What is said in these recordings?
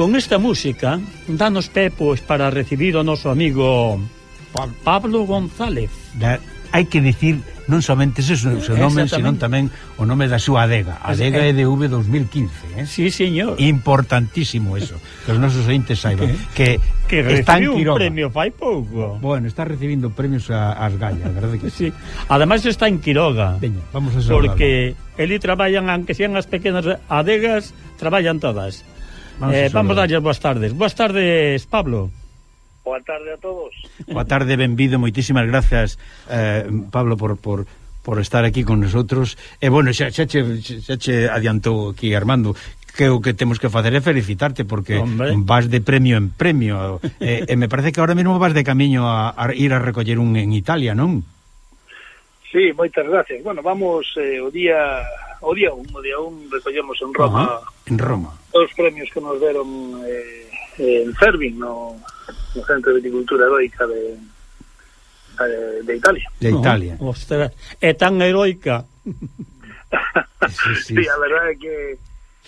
Con esta música danos pé pois para recibir o noso amigo Pablo González. Da, hai que dicir non somente ese o seu nome, senón tamén o nome da súa adega. Adega é, EDV 2015, eh? Sí, señor. Importantísimo eso, que os nosos ointes saiban que que está en Quiroga. un premio fai pouco. Bueno, está recibindo premios a, as gallas, verdade que sí. sí. Ademais está en Quiroga. Veña, vamos a saludarlo. Porque ele traballan, aunque sean as pequenas adegas, traballan todas. Vamos, eh, vamos darlle boas tardes. Boas tardes, Pablo. Boa tarde a todos. Boa tarde, benvido, moitísimas grazas, eh, Pablo, por, por, por estar aquí con nosotros. E, bueno, xa, xa, che, xa che adiantou aquí Armando que o que temos que facer é felicitarte porque Hombre. vas de premio en premio e, e me parece que ahora mesmo vas de camiño a, a ir a recoller un en Italia, non? Sí, moitas gracias. Bueno, vamos eh, o día o día 1, o día 1 recollemos en Roma uh -huh. en Roma os premios que nos deron eh, en Fervin no, no Centro de Viticultura Heroica de, de Italia de Italia uh -huh. Ostras, é tan heroica sí, sí. sí, a verdade é que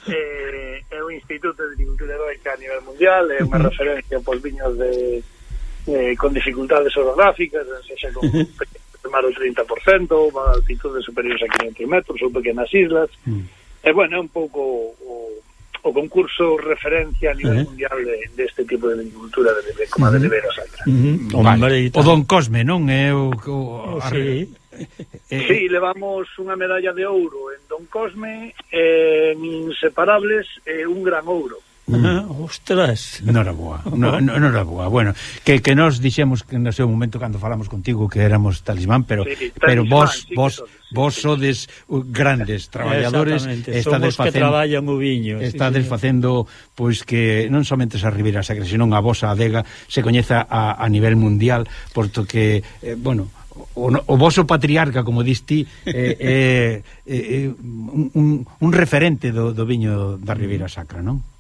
eh, é un instituto de viticultura heroica a nivel mundial, é unha referencia pois viños de eh, con dificultades orográficas, sexa con formar o 30% ou altitudes superiores a 500 metros ou pequenas islas mm. e bueno, é un pouco o, o concurso referencia a nivel uh -huh. mundial deste de, de este tipo de agricultura de, de, como uh -huh. a de Ribera Sacra mm -hmm. vale. O Don Cosme, non? É o, o, oh, o sí. Eh, sí, levamos unha medalla de ouro en Don Cosme, eh, en Inseparables, eh, un gran ouro. Mm. Ostras. Non era boa, non, era boa. Bueno, que que nos dixemos que no seu momento cando falamos contigo que éramos talismán, pero sí, talismán, pero vos sí, vos sí, vos sodes grandes traballadores, estades facendo que traballan o viño. Estades sí, facendo pois que non somente a Ribeira Sacra, senón a vosa adega se coñeza a, a nivel mundial, porto que eh, bueno, o, o voso patriarca, como diste, é eh, eh, eh, eh un, un referente do, do viño da Ribeira Sacra, non?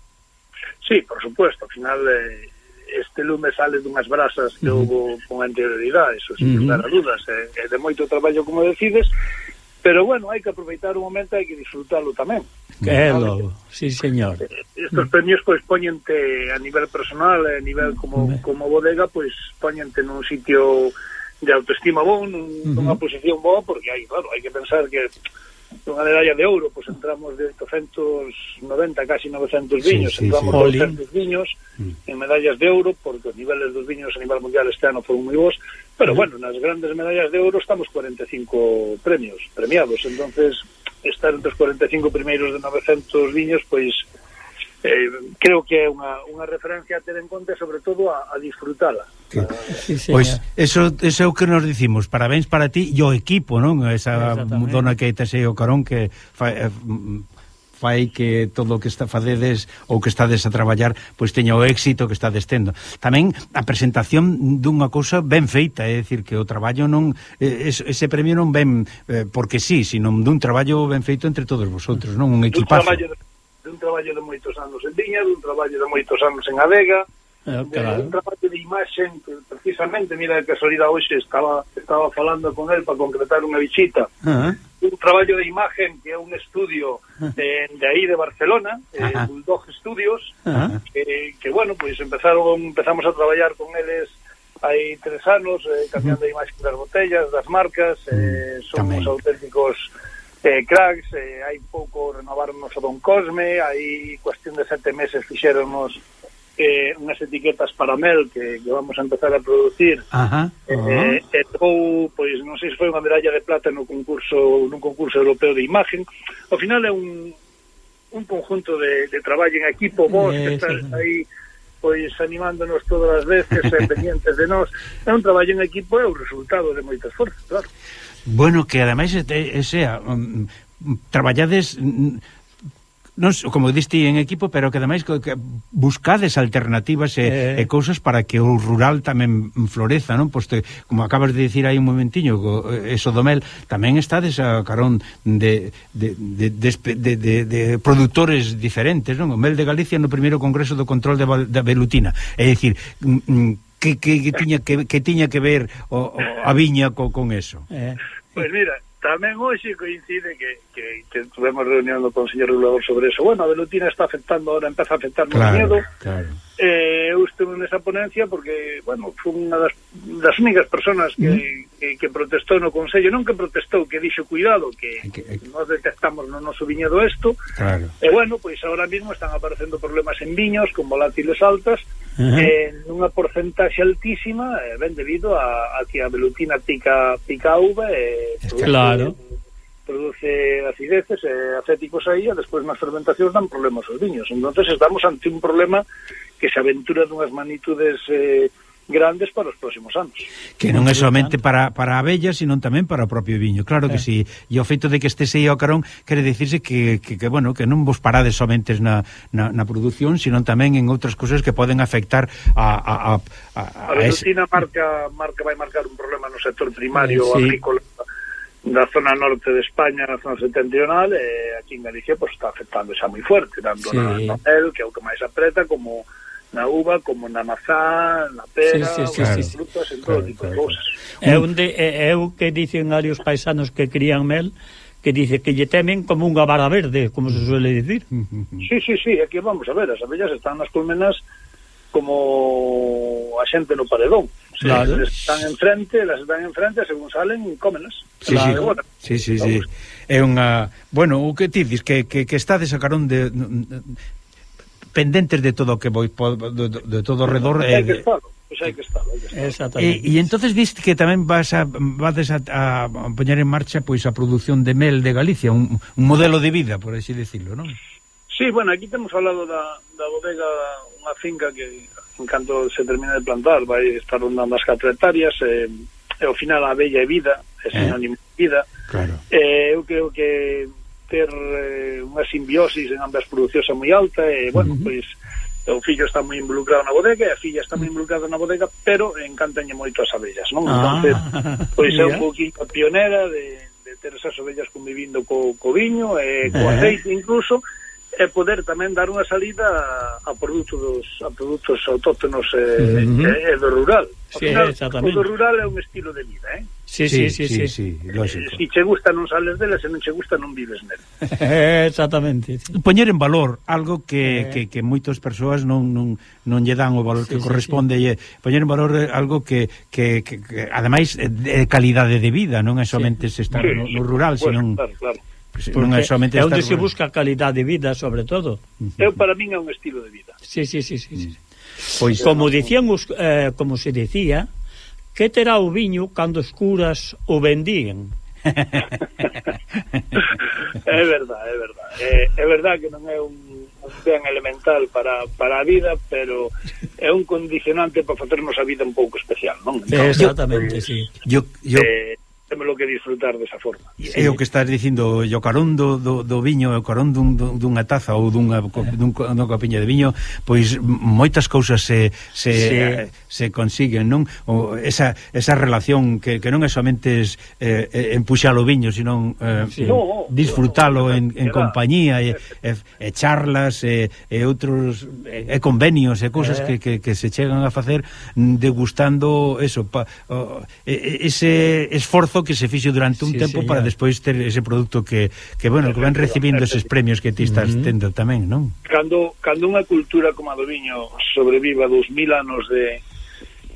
Sí, por supuesto, ao final eh, este lume sale dunhas brasas que uh -huh. houve con anterioridade, eso sin uh -huh. dar a dudas, eh, é, eh, de moito traballo como decides, pero bueno, hai que aproveitar o momento, hai que disfrutalo tamén. Que é logo, sí señor. Eh, estos premios pois poñente a nivel personal, a nivel como, como bodega, pois poñente nun sitio de autoestima bon, nun, uh -huh. nunha posición boa, porque hai, claro, hai que pensar que unha medalla de ouro, pois entramos de 890, casi 900 viños, sí, sí, entramos sí. 200 viños mm. en medallas de ouro, porque os niveles dos viños a nivel mundial este ano foron moi bons, pero mm. bueno, nas grandes medallas de ouro estamos 45 premios, premiados, entonces estar entre os 45 primeiros de 900 viños, pois eh, creo que é unha, unha referencia a ter en conta sobre todo a, a disfrutala Sí, pois eso, eso é o que nos dicimos, parabéns para ti e o equipo, non? Esa dona que te sei o carón que fa, eh, fai que todo o que está fadedes ou que estades a traballar pois teña o éxito que está destendo. Tamén a presentación dunha cousa ben feita, é dicir que o traballo non ese premio non ben eh, porque sí, sino dun traballo ben feito entre todos vosotros, non un equipazo. Dun traballo, dun traballo de moitos anos en Viña, dun traballo de moitos anos en Adega, Eh, claro. Un traballo de imaxen, precisamente, mira, de casualidade hoxe estaba, estaba falando con el para concretar unha visita. Uh -huh. Un traballo de imagen que é un estudio de, de aí de Barcelona, uh -huh. eh, Bulldog Studios, uh -huh. que, que, bueno, pois pues empezaron, empezamos a traballar con eles hai tres anos, eh, cambiando uh -huh. a imaxe das botellas, das marcas, eh, somos Tamén. auténticos eh, cracks, eh, hai pouco renovarnos o Don Cosme, hai cuestión de sete meses fixeronos eh, unhas etiquetas para mel que, que vamos a empezar a producir. Ajá, uh -huh. eh, e ou, pois, non sei se foi unha medalla de plata no concurso nun concurso europeo de imagen. Ao final é un, un conjunto de, de traballo en equipo vos eh, que estás sí. aí pois animándonos todas as veces e eh, pendientes de nós. É un traballo en equipo é o resultado de moito esforzo, claro. Bueno, que ademais sea um, traballades non, como diste en equipo, pero que ademais que, buscades alternativas e, eh. e cousas para que o rural tamén floreza, non? Poste, como acabas de dicir aí un momentiño, co, eso do mel, tamén estades a carón de, de, de, de, de, de, de produtores diferentes, non? O mel de Galicia no primeiro congreso do control de, de velutina. É dicir, mm, mm, que, que, que, tiña, que, que tiña que ver o, o, a viña co, con eso? Eh. Pois pues mira, Tamén hoxe coincide que, que, que tuvemos reunión do Consello Regulador sobre eso. Bueno, a velutina está afectando, ahora empeza a afectar claro, o miedo. Claro. Eh, eu estuve nesa ponencia porque, bueno, foi unha das, das únicas personas que, mm. que, que protestou no Consello. Non que protestou, que dixo cuidado, que, que, que nos detectamos no noso viñedo isto. Claro. E eh, bueno, pois pues, ahora mismo están aparecendo problemas en viños con volátiles altas Uh -huh. eh, nunha porcentaxe altísima eh, ben debido a, a que a velutina pica pica uva e eh, produce, claro. produce acideces e eh, acéticos aí e despois nas fermentacións dan problemas aos viños entonces estamos ante un problema que se aventura dunhas magnitudes eh, grandes para os próximos anos. Que non é somente para, para a abella, sino tamén para o propio viño, claro que eh. sí. E o feito de que este aí ao carón quere dicirse que, que, que, bueno, que non vos parades somente na, na, na produción, sino tamén en outras cousas que poden afectar a... A, a, a, a, a ese... marca, marca vai marcar un problema no sector primario sí. agrícola da zona norte de España, na zona setentrional, e aquí en Galicia pues, está afectando xa moi fuerte, tanto sí. na, na Mel, que é o que máis apreta, como na uva como na mazá, na pera, sí, sí, sí, claro, sí, frutas, en todo claro, tipo claro. de cousas. É, onde, é, é o que dicen ali os paisanos que crían mel, que dice que lle temen como unha vara verde, como se suele dicir. Sí, sí, sí, aquí vamos a ver, as abellas están nas colmenas como a xente no paredón. Sí, claro. Están enfrente, las están enfrente, según salen, cómenas. Sí, claro. sí, sí, sí, sí. É unha... Bueno, o que ti dis, que, que, que está de sacarón de, pendentes de todo o que voi de, de todo o redor hai que eh, estar, pois hai que estar, hai que estar. Exactamente. E, e entonces viste que tamén vas a vades a, a poñer en marcha pois a produción de mel de Galicia, un, un modelo de vida, por así decirlo, non? Sí, bueno, aquí temos falado da, da bodega unha finca que en canto se termina de plantar vai estar rondando as 4 hectáreas e, e ao final a bella é vida, é sinónimo eh. de vida. Claro. Eh, eu creo que ter eh, unha simbiosis en ambas producións moi alta e, bueno, uh -huh. pois o fillo está moi involucrado na bodega e a filla está moi involucrada na bodega, pero encantañe moito as abellas, non? Ah, Entonces, pois yeah. é un poquinho pionera de, de ter esas abellas convivindo co, co viño e co aceite incluso, e poder tamén dar unha salida a, a produtos dos, a produtos autóctonos e, uh -huh. e, e do rural. Sí, final, o do rural é un estilo de vida, eh? Sí, sí, sí, sí, sí, sí, sí lógico. Eh, si che gusta non sales dela, se non che gusta non vives nela. Exactamente. Sí. Poñer en valor algo que, eh... que, que moitas persoas non, non, non lle dan o valor sí, que corresponde sí, sí. poñer en valor algo que, que, que, que ademais de calidade de vida, non é somente sí. se está sí, no, no rural, pues, sino claro, claro. Porque non é somente é onde se busca calidad de vida, sobre todo. Eu para min é un estilo de vida. Sí, sí, sí, sí. sí. Mm. Pois como dicían os, eh, como se dicía, que terá o viño cando escuras o vendían? é verdad, é verdad. É, é verdad que non é un, un ben elemental para, para a vida, pero é un condicionante para facernos a vida un pouco especial, non? Entón, exactamente, si. Sí. Yo, yo... Eh, lo que disfrutar desa forma. Sí. É o que estás dicindo, o carón do, do, do viño, o carón dun, dunha taza ou dunha, dun, dunha copiña de viño, pois moitas cousas se, se, sí. se consiguen, non? O, esa, esa relación que, que non é somente es, eh, empuxar o viño, sino eh, sí. no, disfrutalo no, en, en compañía, e, e, e charlas, e, e outros e, e convenios, e cousas eh. que, que, que se chegan a facer degustando eso, pa, o, ese esforzo que que se fixo durante un sí, tempo señor. para despois ter ese produto que, que bueno, que van recibindo eses premios que ti estás uh -huh. tendo tamén, non? Cando, cando unha cultura como a do viño sobreviva 2000 anos de,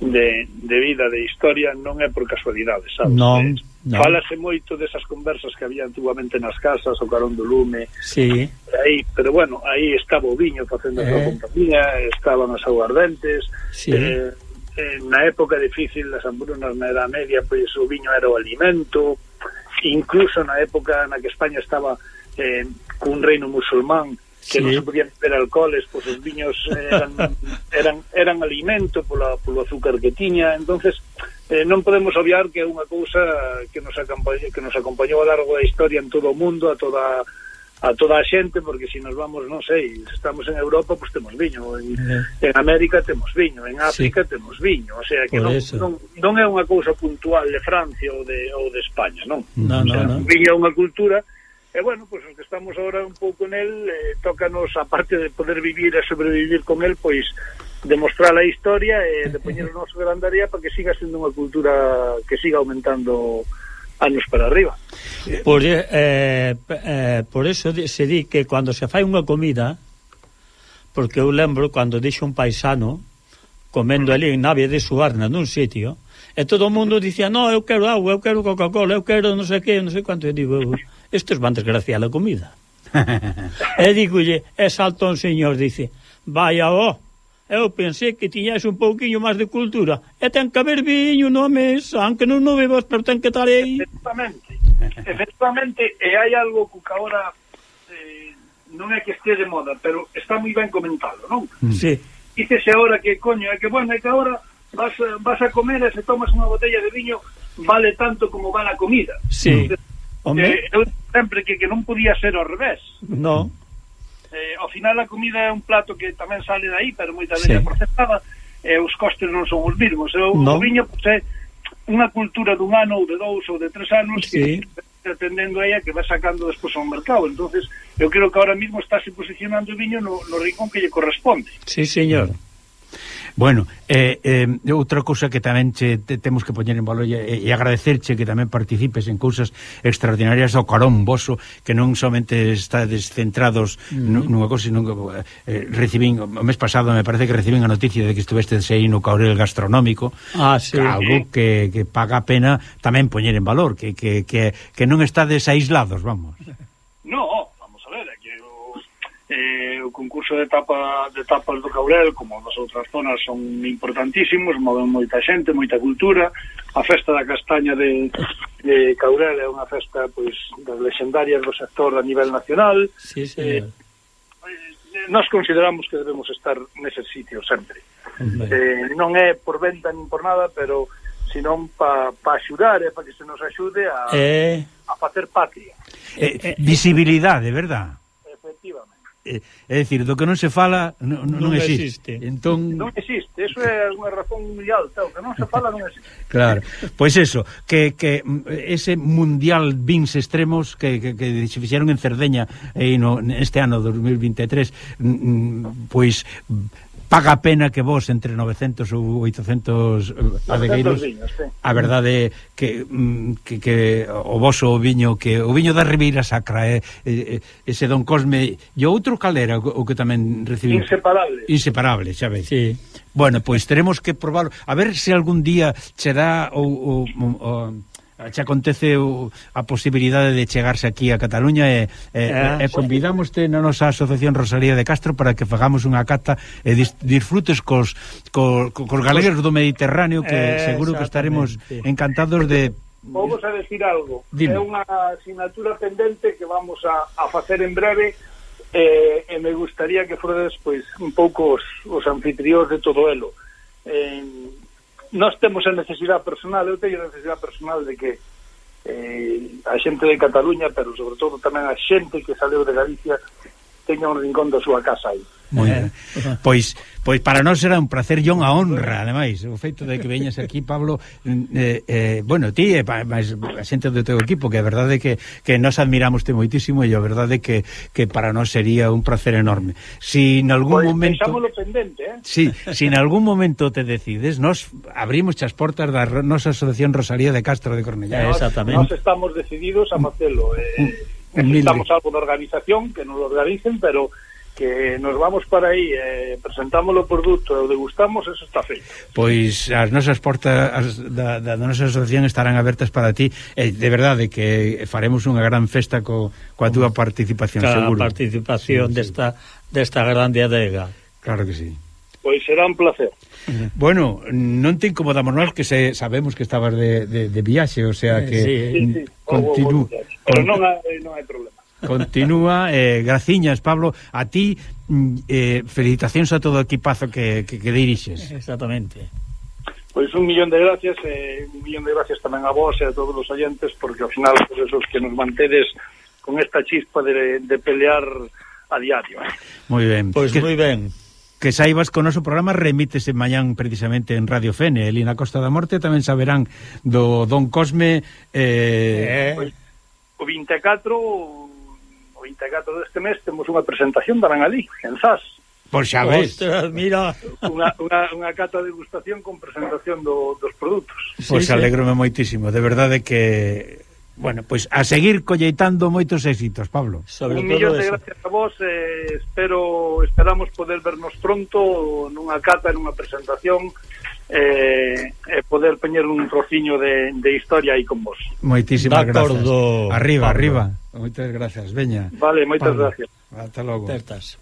de, de vida, de historia, non é por casualidade, sabes? Non, eh, non. Falase moito desas conversas que había antiguamente nas casas, o carón do lume, sí. aí, pero bueno, aí estaba o viño facendo eh. a súa compañía, estaban as aguardentes, sí. eh, eh, na época difícil das hambrunas na Edad Media, pois o viño era o alimento, incluso na época na que España estaba eh, cun reino musulmán, que sí. non se podían beber alcoholes, pois os viños eran, eran, eran alimento pola, polo azúcar que tiña, entonces eh, non podemos obviar que é unha cousa que nos acompañou, que nos acompañou a largo da historia en todo o mundo, a toda a a toda a xente porque se si nos vamos, non sei, se estamos en Europa, pois pues, temos viño, en, eh. en América temos viño, en África sí. temos viño, o sea que non, non, non é unha cousa puntual de Francia ou de ou de España, non. No, o sea, no. Viño é unha cultura E bueno, pois pues, os que estamos agora un pouco nel, eh, tócanos, aparte de poder vivir e sobrevivir con el, pois demostrar a historia e de poñer o noso grandaría para que siga sendo unha cultura que siga aumentando anos para arriba. Por, eh, eh, por eso se di que cando se fai unha comida, porque eu lembro cando dixo un paisano comendo ali en nave de Suarna nun sitio, e todo o mundo dicía, no, eu quero agua, eu quero Coca-Cola, eu quero non sei que, non sei quanto, e digo, estes van desgraciar a comida. e digo, e salta un señor, dice, vaya, oh, Eu pensei que tiñas un pouquiño máis de cultura. E ten que haber viño no mesa, aunque non o bebas, pero ten que estar aí. Efectivamente. Efectivamente, e hai algo que agora eh, non é que este de moda, pero está moi ben comentado, non? Mm. Sí. Dícese agora que, coño, é que, bueno, é que agora vas, vas a comer e se tomas unha botella de viño vale tanto como vale a comida. Sí. Entonces, Eh, eu sempre que, que non podía ser ao revés. No. Eh, ao final a comida é un plato que tamén sale aí, pero moita dela sí. procesada, e eh, os costes non son os mesmos. Eh, no. O viño pues, é unha cultura dun ano ou de dous ou de tres anos sí. que atendendo a ella que va sacando despois ao mercado. entonces eu creo que ahora mismo está se posicionando o viño no, no rincón que lle corresponde. Sí, señor. Mm. Bueno, eh, eh, outra cousa que tamén che, te, temos que poñer en valor e, e agradecerche que tamén participes en cousas extraordinarias ao carón voso, que non somente estades centrados mm -hmm. nunha cousa, nunca, eh, recibín, o mes pasado me parece que recibín a noticia de que estuveste aí no Caurel Gastronómico, ah, sí. algo que, que paga a pena tamén poñer en valor, que, que, que, que non estades aislados, vamos. No, eh, o concurso de tapa de tapas do Caurel, como nas outras zonas, son importantísimos, moven moita xente, moita cultura. A festa da castaña de, de Caurel é unha festa pois das legendarias do sector a nivel nacional. Sí, eh, sí. Eh, nós consideramos que debemos estar nese sitio sempre. Eh, non é por venta nin por nada, pero senón para pa axudar, é eh, para que se nos axude a, eh... a facer patria. Eh, eh, visibilidade, verdad? é, é dicir, do que non se fala non, non, non existe. existe. Entón... Non existe, eso é unha razón mundial, o que non se fala non existe. Claro, pois pues eso, que, que mm, ese mundial vins extremos que, que, que se fixeron en Cerdeña e no, este ano 2023 mm, mm, pois pues, paga a pena que vos entre 900 ou 800 eh, adegueiros. a verdade que, mm, que, que o voso viño que o viño da Ribeira Sacra é, eh, ese Don Cosme e outro calera o que tamén recibiu? Inseparable. Inseparable xa ves sí. bueno, pois teremos que probarlo a ver se algún día che dá o, o, o xa acontece o, a posibilidade de chegarse aquí a Cataluña e, e, ah, e convidamoste na nosa Asociación Rosalía de Castro para que fagamos unha cata e dis, disfrutes cos, cos, cos galegos do Mediterráneo que eh, seguro que estaremos encantados de Vamos a decir algo. Dime. é unha asignatura pendente que vamos a, a facer en breve eh, e me gustaría que foredes pois, un pouco os, os anfitrións de todo elo. Eh, nós temos a necesidade personal, eu teño a necesidade personal de que eh, a xente de Cataluña, pero sobre todo tamén a xente que saleu de Galicia, teña un rincón da súa casa aí. Moi eh. ben. Pois, pois para nós será un placer e unha honra, ademais, o feito de que veñas aquí, Pablo, eh, eh, bueno, ti e máis a xente do teu equipo, que a verdade é que, que nos admiramos te moitísimo e a verdade é que, que para nós sería un placer enorme. Si en algún pois, momento... pendente, eh? Si, si en algún momento te decides, nos abrimos as portas da nosa asociación Rosaría de Castro de Cornellá. Nos, Exactamente. Nos estamos decididos a facelo. Eh, necesitamos algo de organización, que nos lo organicen, pero que nos vamos para aí eh, presentamos o produto e o degustamos, eso está feito. Pois as nosas portas as, da, da, da nosa asociación estarán abertas para ti e de verdade que faremos unha gran festa co, coa túa participación, Cada seguro. participación sí, desta, desta grande adega. Claro que sí. Pois será un placer. Bueno, non te incomodamos nós que se, sabemos que estabas de, de, de viaxe, o sea eh, que sí, sí, sí. continú... Pero non hai, non hai problema. Continúa. Eh, graciñas, Pablo. A ti, mm, eh, felicitacións a todo o equipazo que, que, que dirixes. Exactamente. Pois un millón de gracias, eh, un millón de gracias tamén a vos e a todos os oyentes, porque ao final pues, esos que nos mantedes con esta chispa de, de pelear a diario. Eh. Moi ben. Pois pues moi ben que saibas con noso programa remítese mañán precisamente en Radio Fene e na Costa da Morte tamén saberán do Don Cosme eh... eh... Pois, o 24 24 deste mes temos unha presentación tamén ali, en Zas. Por xa ves. Ostras, mira. Unha, unha, unha cata degustación con presentación do, dos produtos. Pois sí, alegrome sí. moitísimo, de verdade que Bueno, pois a seguir colleitando moitos éxitos, Pablo. Sobre Un millón de gracias a vos, eh, espero esperamos poder vernos pronto nunha cata, nunha presentación eh, e poder peñer un trociño de, de historia aí con vos. Moitísimas grazas. Arriba, Pablo. arriba. Moitas grazas, veña. Vale, moitas Pablo. gracias. Hasta logo. Tertas.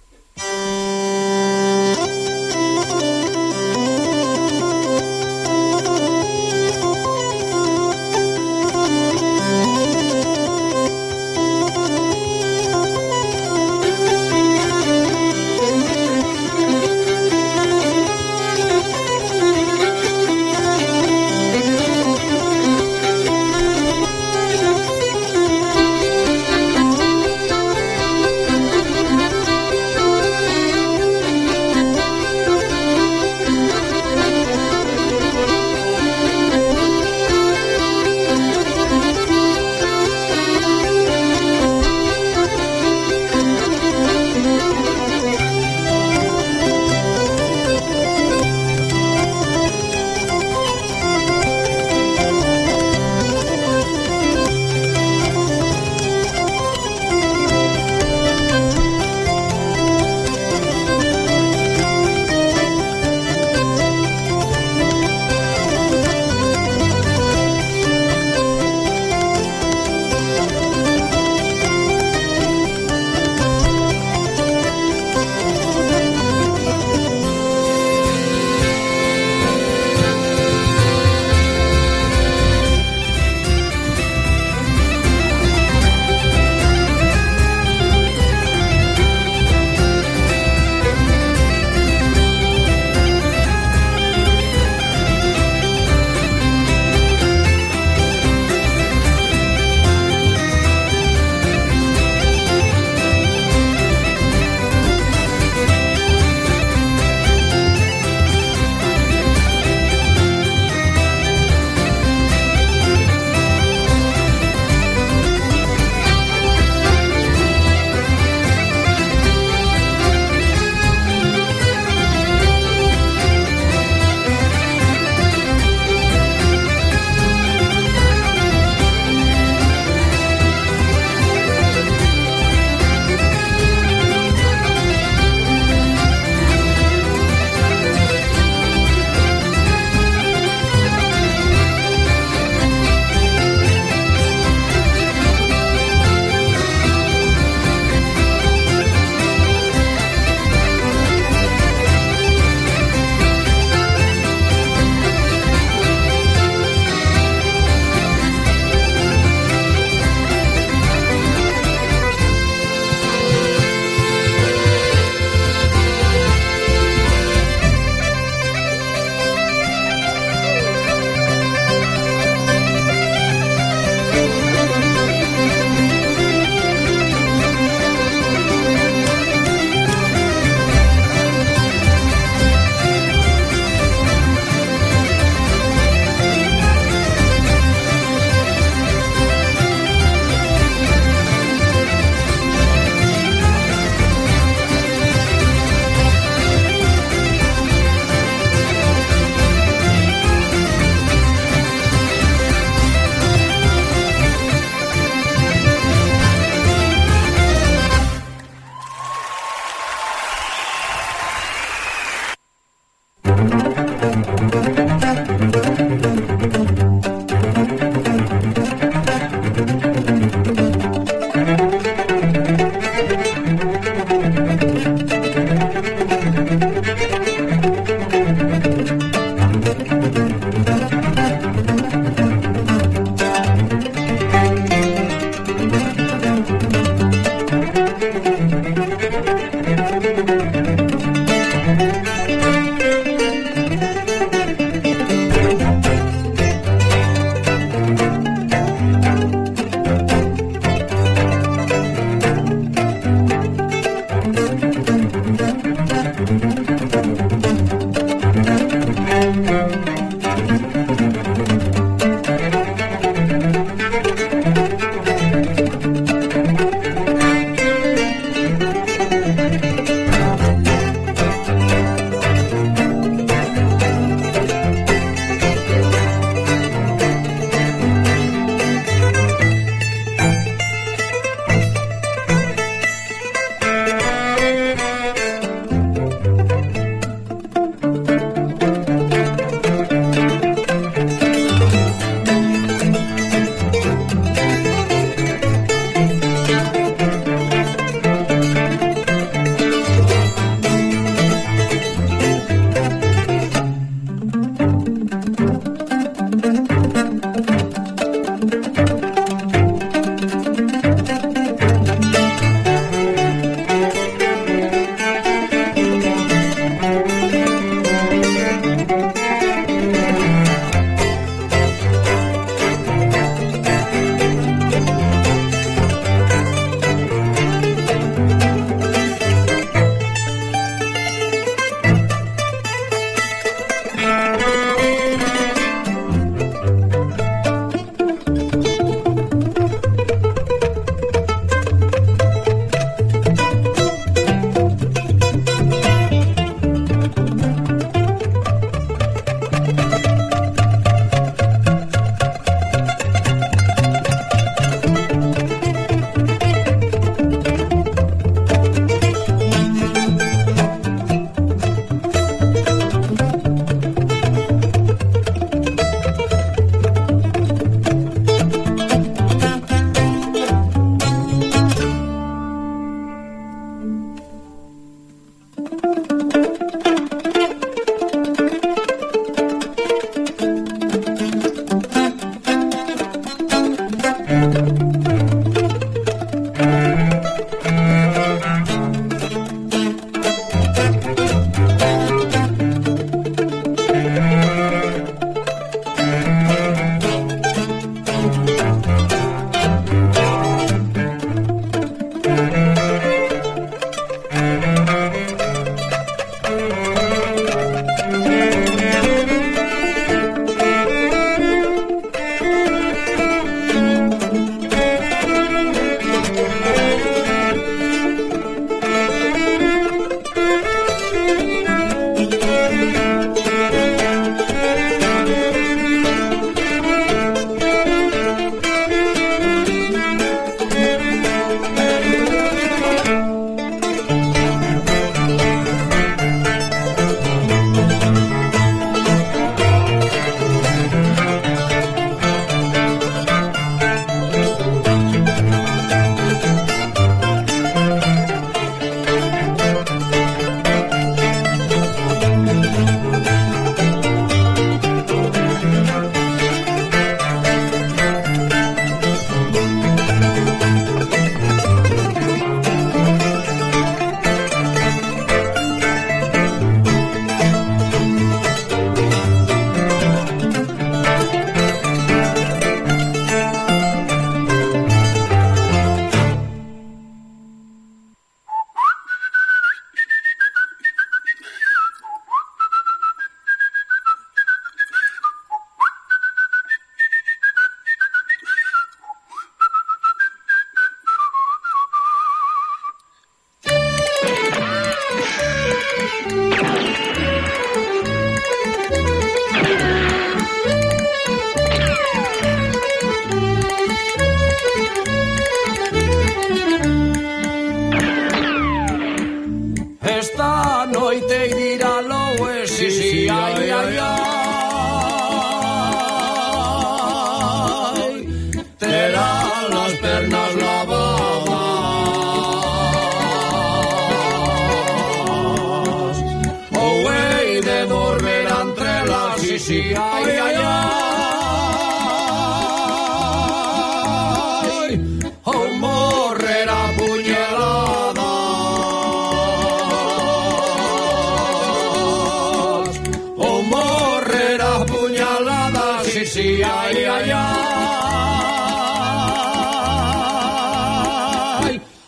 ai, ai, ai, ai,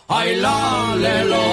Ay, la, le, lo.